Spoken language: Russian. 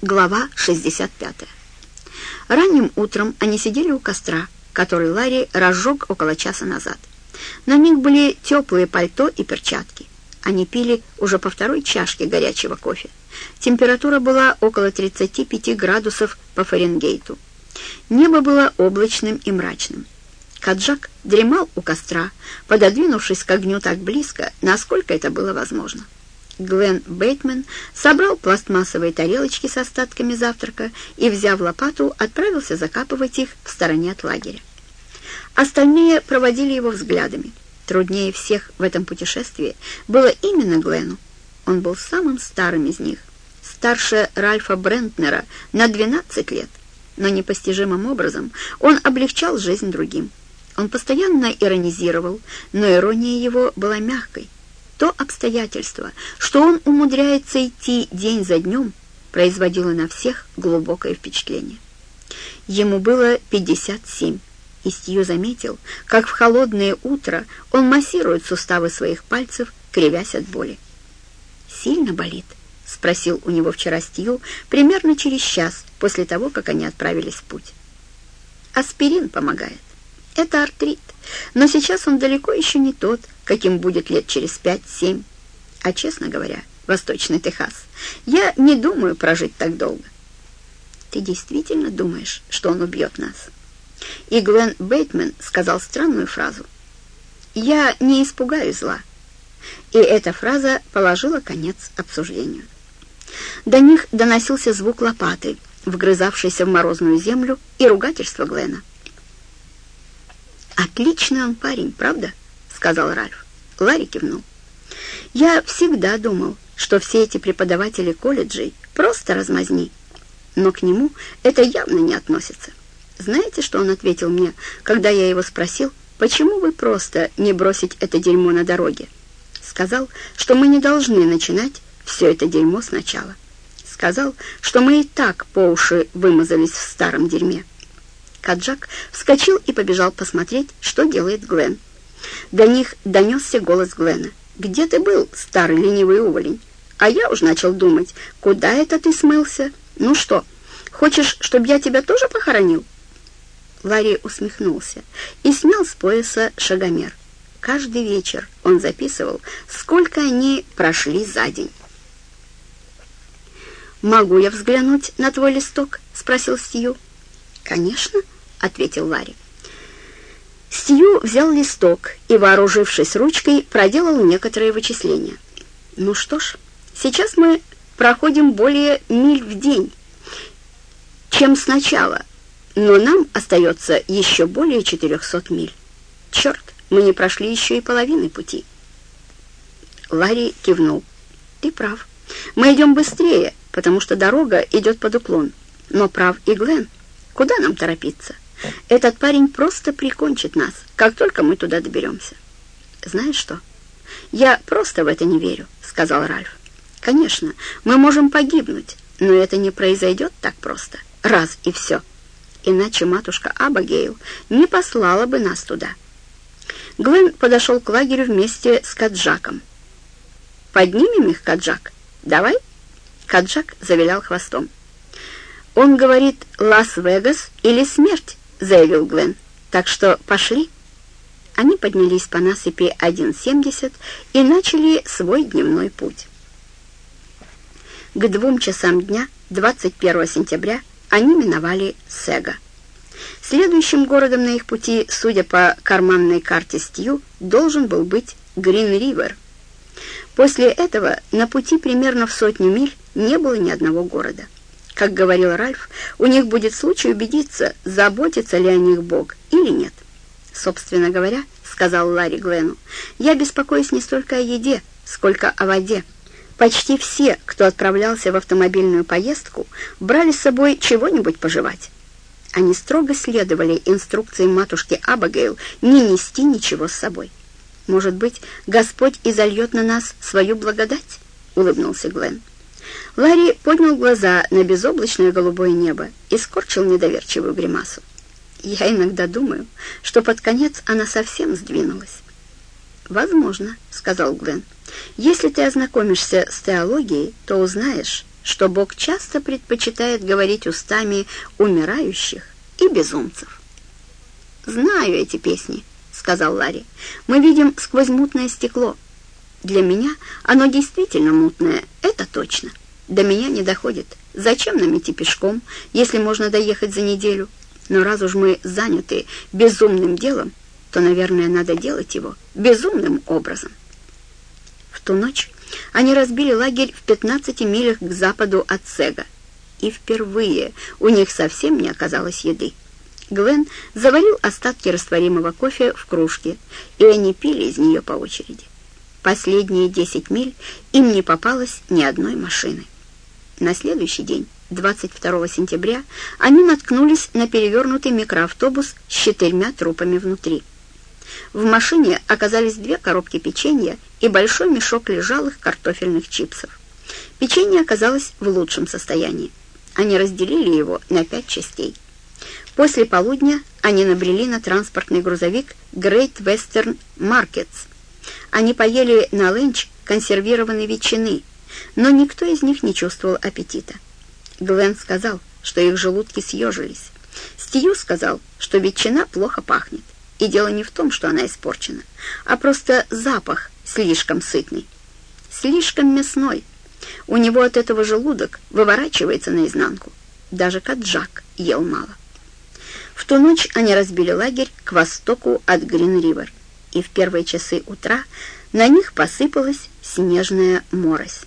Глава 65. Ранним утром они сидели у костра, который Ларри разжег около часа назад. На них были теплые пальто и перчатки. Они пили уже по второй чашке горячего кофе. Температура была около 35 градусов по Фаренгейту. Небо было облачным и мрачным. Каджак дремал у костра, пододвинувшись к огню так близко, насколько это было возможно. Глен Бейтман собрал пластмассовые тарелочки с остатками завтрака и, взяв лопату, отправился закапывать их в стороне от лагеря. Остальные проводили его взглядами. Труднее всех в этом путешествии было именно Глену. Он был самым старым из них, старше Ральфа Брентнера на 12 лет, но непостижимым образом он облегчал жизнь другим. Он постоянно иронизировал, но ирония его была мягкой. То обстоятельство, что он умудряется идти день за днем, производило на всех глубокое впечатление. Ему было 57, и Стью заметил, как в холодное утро он массирует суставы своих пальцев, кривясь от боли. «Сильно болит?» — спросил у него вчера Стью примерно через час после того, как они отправились в путь. «Аспирин помогает. Это артрит, но сейчас он далеко еще не тот, каким будет лет через пять-семь. А, честно говоря, Восточный Техас, я не думаю прожить так долго. Ты действительно думаешь, что он убьет нас?» И Глен Бейтман сказал странную фразу. «Я не испугаюсь зла». И эта фраза положила конец обсуждению. До них доносился звук лопаты, вгрызавшейся в морозную землю, и ругательство Глена. «Отличный он парень, правда?» — сказал Ральф. Ларри кивнул. «Я всегда думал, что все эти преподаватели колледжей просто размазни, но к нему это явно не относится. Знаете, что он ответил мне, когда я его спросил, почему вы просто не бросить это дерьмо на дороге? Сказал, что мы не должны начинать все это дерьмо сначала. Сказал, что мы и так по уши вымазались в старом дерьме. Каджак вскочил и побежал посмотреть, что делает Глен. До них донесся голос Глена. «Где ты был, старый ленивый уволень?» А я уж начал думать, куда это ты смылся? Ну что, хочешь, чтобы я тебя тоже похоронил?» Ларри усмехнулся и снял с пояса шагомер. Каждый вечер он записывал, сколько они прошли за день. «Могу я взглянуть на твой листок?» — спросил Стью. «Конечно», — ответил Ларри. Стью взял листок и, вооружившись ручкой, проделал некоторые вычисления. «Ну что ж, сейчас мы проходим более миль в день, чем сначала, но нам остается еще более 400 миль. Черт, мы не прошли еще и половины пути». Ларри кивнул. «Ты прав. Мы идем быстрее, потому что дорога идет под уклон. Но прав и Глен. Куда нам торопиться?» Этот парень просто прикончит нас, как только мы туда доберемся. Знаешь что? Я просто в это не верю, сказал Ральф. Конечно, мы можем погибнуть, но это не произойдет так просто, раз и все. Иначе матушка Абагейл не послала бы нас туда. Глен подошел к лагерю вместе с Каджаком. «Поднимем их, Каджак? Давай?» Каджак завилял хвостом. «Он говорит Лас-Вегас или смерть?» — заявил Глен. «Так что пошли». Они поднялись по насыпи 1.70 и начали свой дневной путь. К двум часам дня, 21 сентября, они миновали Сега. Следующим городом на их пути, судя по карманной карте Стью, должен был быть Грин-Ривер. После этого на пути примерно в сотню миль не было ни одного города. Как говорил Ральф, у них будет случай убедиться, заботится ли о них Бог или нет. «Собственно говоря, — сказал Ларри Глену, — я беспокоюсь не столько о еде, сколько о воде. Почти все, кто отправлялся в автомобильную поездку, брали с собой чего-нибудь пожевать. Они строго следовали инструкциям матушки Абагейл не нести ничего с собой. «Может быть, Господь изольет на нас свою благодать?» — улыбнулся Глен. Ларри поднял глаза на безоблачное голубое небо и скорчил недоверчивую гримасу. Я иногда думаю, что под конец она совсем сдвинулась. «Возможно», — сказал Глен. «Если ты ознакомишься с теологией, то узнаешь, что Бог часто предпочитает говорить устами умирающих и безумцев. «Знаю эти песни», — сказал Ларри. «Мы видим сквозь мутное стекло. Для меня оно действительно мутное, это точно. До меня не доходит. Зачем нам идти пешком, если можно доехать за неделю? Но раз уж мы заняты безумным делом, то, наверное, надо делать его безумным образом». В ту ночь они разбили лагерь в 15 милях к западу от Сега. И впервые у них совсем не оказалось еды. Глен заварил остатки растворимого кофе в кружке, и они пили из нее по очереди. Последние 10 миль им не попалось ни одной машины. На следующий день, 22 сентября, они наткнулись на перевернутый микроавтобус с четырьмя трупами внутри. В машине оказались две коробки печенья и большой мешок лежалых картофельных чипсов. Печенье оказалось в лучшем состоянии. Они разделили его на пять частей. После полудня они набрели на транспортный грузовик Great Western Markets. Они поели на ленч консервированной ветчины, но никто из них не чувствовал аппетита. Глен сказал, что их желудки съежились. Стью сказал, что ветчина плохо пахнет. И дело не в том, что она испорчена, а просто запах слишком сытный, слишком мясной. У него от этого желудок выворачивается наизнанку. Даже Каджак ел мало. В ту ночь они разбили лагерь к востоку от Грин-Ривер, и в первые часы утра на них посыпалась снежная морось.